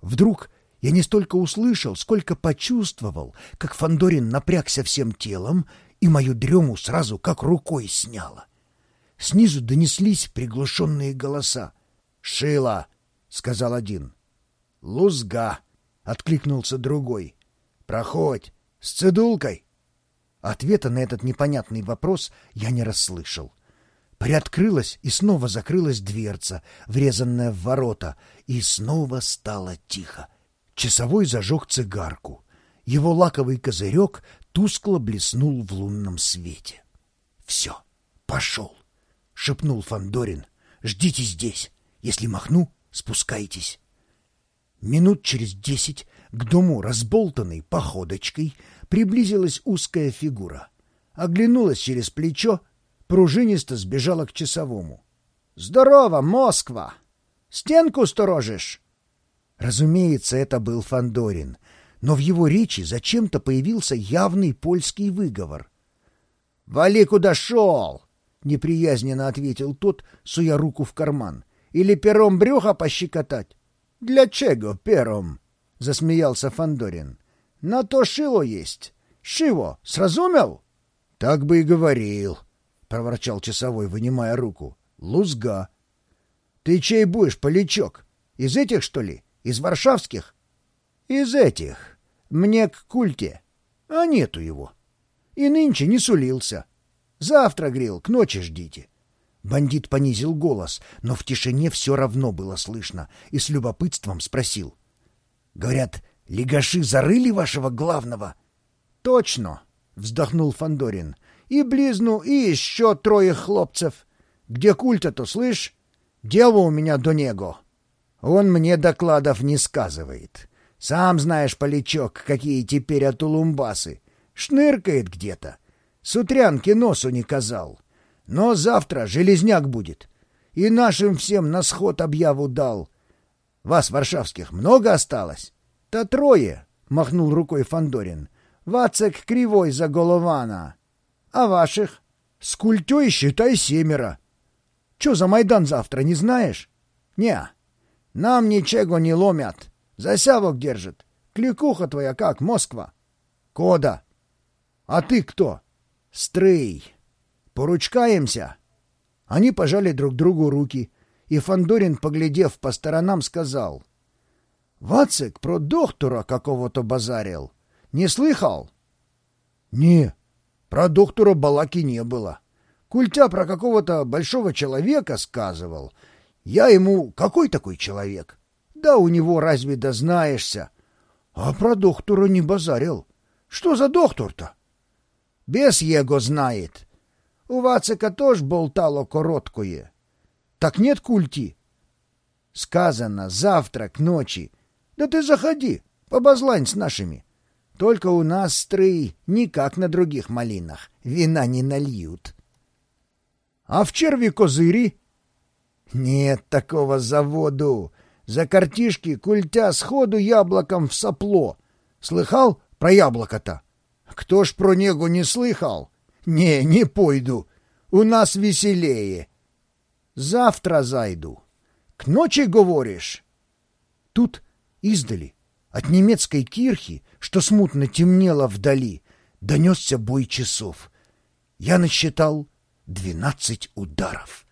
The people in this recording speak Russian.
Вдруг я не столько услышал, сколько почувствовал, как Фандорин напрягся всем телом, и мою дрему сразу как рукой сняло. Снизу донеслись приглушенные голоса. «Шила!» — сказал один. «Лузга!» — откликнулся другой. «Проходь! С цедулкой!» Ответа на этот непонятный вопрос я не расслышал. Приоткрылась и снова закрылась дверца, врезанная в ворота, и снова стало тихо. Часовой зажег цигарку. Его лаковый козырек тускло блеснул в лунном свете. — Все, пошел, — шепнул Фандорин. Ждите здесь. Если махну, спускайтесь. Минут через десять к дому разболтанной походочкой приблизилась узкая фигура. Оглянулась через плечо, пружинисто сбежала к часовому. — Здорово, Москва! Стенку сторожишь? Разумеется, это был Фандорин, но в его речи зачем-то появился явный польский выговор. — Вали, куда шел! — неприязненно ответил тот, суя руку в карман. — Или пером брюха пощекотать? — Для чего пером? — засмеялся Фандорин. — На то шило есть. Шиво, сразумел? — Так бы и говорил, — проворчал часовой, вынимая руку. — Лузга. — Ты чей будешь, полячок? Из этих, что ли? Из варшавских? — Из этих. Мне к культе. А нету его. И нынче не сулился. Завтра, грил, к ночи ждите. Бандит понизил голос, но в тишине все равно было слышно, и с любопытством спросил. — Говорят, легаши зарыли вашего главного? — Точно, — вздохнул Фандорин. И близну, и еще трое хлопцев. Где культа-то, слышь? Дело у меня до него. Он мне докладов не сказывает. Сам знаешь, полячок, какие теперь атулумбасы. Шныркает где-то. С утрянки носу не казал. Но завтра железняк будет. И нашим всем на сход объяву дал. Вас, варшавских, много осталось? — Та трое, — махнул рукой Фандорин. Вацек кривой за голована. А ваших? — С культей, считай, семеро. — Че за Майдан завтра, не знаешь? — Не. Нам ничего не ломят. Засявок держит. Кликуха твоя как, Москва? — Кода. — А ты кто? — Стрый. Поручкаемся? Они пожали друг другу руки, и Фандорин, поглядев по сторонам, сказал. — Вацик про доктора какого-то базарил. Не слыхал? — Не, про доктора Балаки не было. Культя про какого-то большого человека сказывал. Я ему, какой такой человек? Да у него разве дознаешься? А про доктора не базарил. Что за доктор-то? Бес его знает. У Вацика тоже болтало короткое. Так нет культи? Сказано, завтра к ночи. Да ты заходи, побазлань с нашими. Только у нас стрый, не как на других малинах. Вина не нальют. А в черви козыри? Нет такого заводу. За картишки культя сходу яблоком в сопло. Слыхал про яблоко-то? Кто ж про него не слыхал? Не, не пойду. У нас веселее. Завтра зайду. К ночи говоришь? Тут издали от немецкой кирхи, что смутно темнело вдали, донесся бой часов. Я насчитал двенадцать ударов.